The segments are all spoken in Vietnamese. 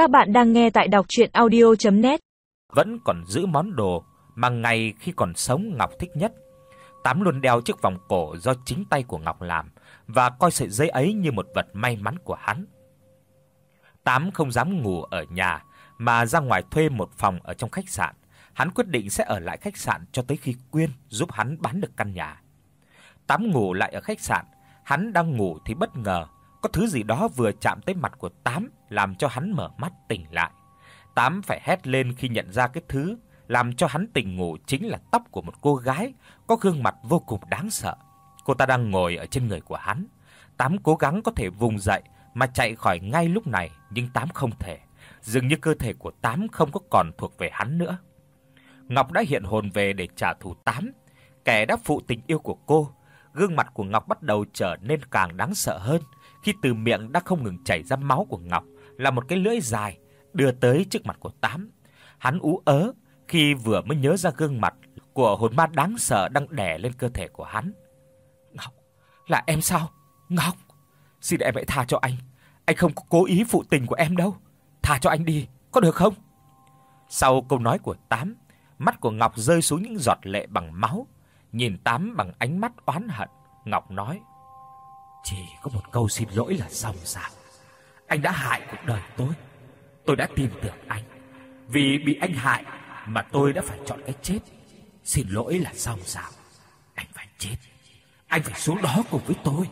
Các bạn đang nghe tại đọc audio net Vẫn còn giữ món đồ mà ngày khi còn sống Ngọc thích nhất. Tám luôn đeo chiếc vòng cổ do chính tay của Ngọc làm và coi sợi dây ấy như một vật may mắn của hắn. Tám không dám ngủ ở nhà mà ra ngoài thuê một phòng ở trong khách sạn. Hắn quyết định sẽ ở lại khách sạn cho tới khi Quyên giúp hắn bán được căn nhà. Tám ngủ lại ở khách sạn, hắn đang ngủ thì bất ngờ có thứ gì đó vừa chạm tới mặt của Tám làm cho hắn mở mắt tỉnh lại. Tám phải hét lên khi nhận ra cái thứ làm cho hắn tỉnh ngủ chính là tóc của một cô gái có gương mặt vô cùng đáng sợ. Cô ta đang ngồi ở trên người của hắn. Tám cố gắng có thể vùng dậy mà chạy khỏi ngay lúc này, nhưng Tám không thể. Dường như cơ thể của Tám không có còn thuộc về hắn nữa. Ngọc đã hiện hồn về để trả thù Tám, kẻ đã phụ tình yêu của cô. Gương mặt của Ngọc bắt đầu trở nên càng đáng sợ hơn khi từ miệng đã không ngừng chảy ra máu của Ngọc là một cái lưỡi dài đưa tới trước mặt của Tám. Hắn ú ớ khi vừa mới nhớ ra gương mặt của hồn ma đáng sợ đang đè lên cơ thể của hắn. "Ngọc, là em sao? Ngọc, xin em hãy tha cho anh. Anh không có cố ý phụ tình của em đâu. Tha cho anh đi, có được không?" Sau câu nói của Tám, mắt của Ngọc rơi xuống những giọt lệ bằng máu, nhìn Tám bằng ánh mắt oán hận, Ngọc nói: "Chỉ có một câu xin lỗi là xong sao? Anh đã hại cuộc đời tôi. Tôi đã tin tưởng anh. Vì bị anh hại mà tôi đã phải chọn cái chết. Xin lỗi là xong sao? Anh phải chết. Anh phải xuống đó cùng với tôi."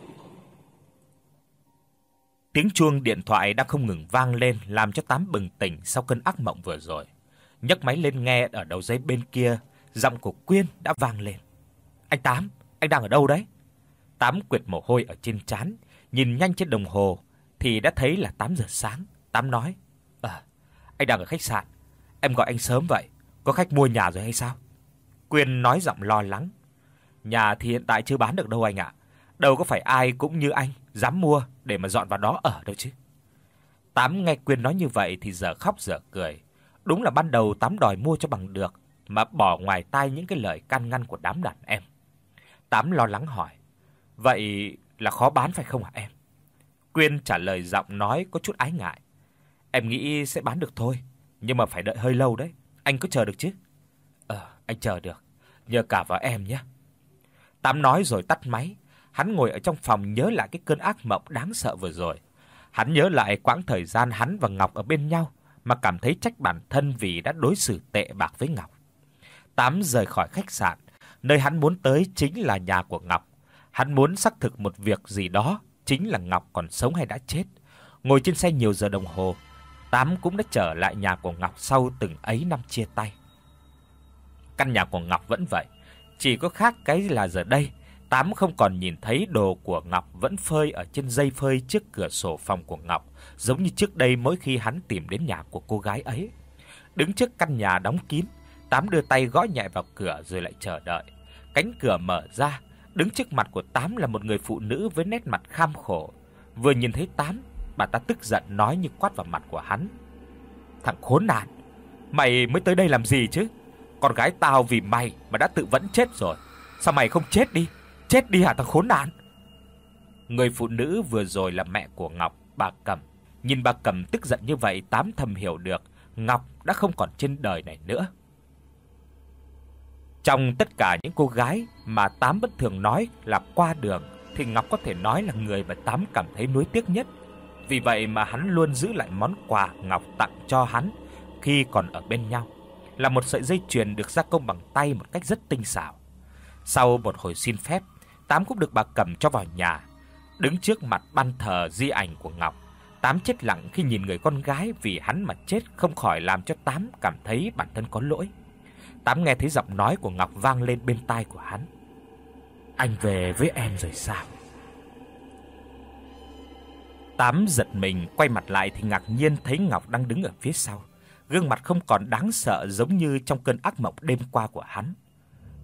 Tiếng chuông điện thoại đang không ngừng vang lên làm cho Tám bừng tỉnh sau cơn ác mộng vừa rồi. Nhấc máy lên nghe ở đầu dây bên kia, giọng của Quyên đã vang lên. "Anh Tám, anh đang ở đâu đấy?" Tám quệt mồ hôi ở trên trán, nhìn nhanh trên đồng hồ thì đã thấy là 8 giờ sáng. Tám nói: "À, anh đang ở khách sạn. Em gọi anh sớm vậy, có khách mua nhà rồi hay sao?" Quyên nói giọng lo lắng. "Nhà thì hiện tại chưa bán được đâu anh ạ. Đâu có phải ai cũng như anh dám mua để mà dọn vào đó ở đâu chứ." Tám nghe Quyên nói như vậy thì giờ khóc giờ cười. Đúng là ban đầu Tám đòi mua cho bằng được mà bỏ ngoài tai những cái lời can ngăn của đám đàn em. Tám lo lắng hỏi: "Vậy là khó bán phải không hả em?" Quyên trả lời giọng nói có chút ái ngại. "Em nghĩ sẽ bán được thôi, nhưng mà phải đợi hơi lâu đấy. Anh có chờ được chứ?" "Ờ, anh chờ được. Nhờ cả vào em nhé." Tám nói rồi tắt máy. Hắn ngồi ở trong phòng nhớ lại cái cơn ác mộng đáng sợ vừa rồi. Hắn nhớ lại quãng thời gian hắn và Ngọc ở bên nhau mà cảm thấy trách bản thân vì đã đối xử tệ bạc với Ngọc. Tám rời khỏi khách sạn, nơi hắn muốn tới chính là nhà của Ngọc. Hắn muốn xác thực một việc gì đó, chính là Ngọc còn sống hay đã chết. Ngồi trên xe nhiều giờ đồng hồ, Tám cũng đã trở lại nhà của Ngọc sau từng ấy năm chia tay. Căn nhà của Ngọc vẫn vậy, chỉ có khác cái là giờ đây, Tám không còn nhìn thấy đồ của Ngọc vẫn phơi ở trên dây phơi trước cửa sổ phòng của Ngọc, giống như trước đây mỗi khi hắn tìm đến nhà của cô gái ấy. Đứng trước căn nhà đóng kín, Tám đưa tay gõ nhẹ vào cửa rồi lại chờ đợi. Cánh cửa mở ra, đứng trước mặt của Tám là một người phụ nữ với nét mặt kham khổ. Vừa nhìn thấy Tám, bà ta tức giận nói như quát vào mặt của hắn. "Thằng khốn nạn, mày mới tới đây làm gì chứ? Con gái tao vì mày mà đã tự vẫn chết rồi, sao mày không chết đi? Chết đi hả thằng khốn nạn?" Người phụ nữ vừa rồi là mẹ của Ngọc, bà Cẩm. Nhìn bà Cẩm tức giận như vậy, Tám thầm hiểu được Ngọc đã không còn trên đời này nữa. Trong tất cả những cô gái mà Tám bất thường nói là qua đường thì Ngọc có thể nói là người mà Tám cảm thấy nuối tiếc nhất. Vì vậy mà hắn luôn giữ lại món quà Ngọc tặng cho hắn khi còn ở bên nhau, là một sợi dây chuyền được gia công bằng tay một cách rất tinh xảo. Sau một hồi xin phép, Tám cũng được bà cầm cho vào nhà. Đứng trước mặt ban thờ di ảnh của Ngọc, Tám chết lặng khi nhìn người con gái vì hắn mà chết không khỏi làm cho Tám cảm thấy bản thân có lỗi. Tám nghe thấy giọng nói của Ngọc vang lên bên tai của hắn. Anh về với em rồi sao? Tám giật mình quay mặt lại thì ngạc nhiên thấy Ngọc đang đứng ở phía sau, gương mặt không còn đáng sợ giống như trong cơn ác mộng đêm qua của hắn.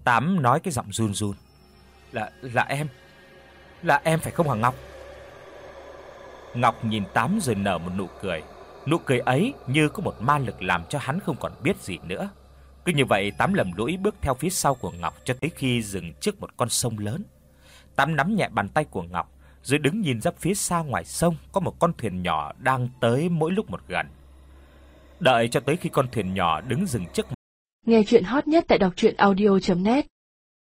Tám nói cái giọng run run. "Là là em. Là em phải không hoàng Ngọc?" Ngọc nhìn Tám rồi nở một nụ cười. Nụ cười ấy như có một ma lực làm cho hắn không còn biết gì nữa. Cứ như vậy Tám lầm lũi bước theo phía sau của Ngọc cho tới khi dừng trước một con sông lớn. Tám nắm nhẹ bàn tay của Ngọc, rồi đứng nhìn ra phía xa ngoài sông có một con thuyền nhỏ đang tới mỗi lúc một gần. Đợi cho tới khi con thuyền nhỏ đứng dừng trước Nghe truyện hot nhất tại doctruyenaudio.net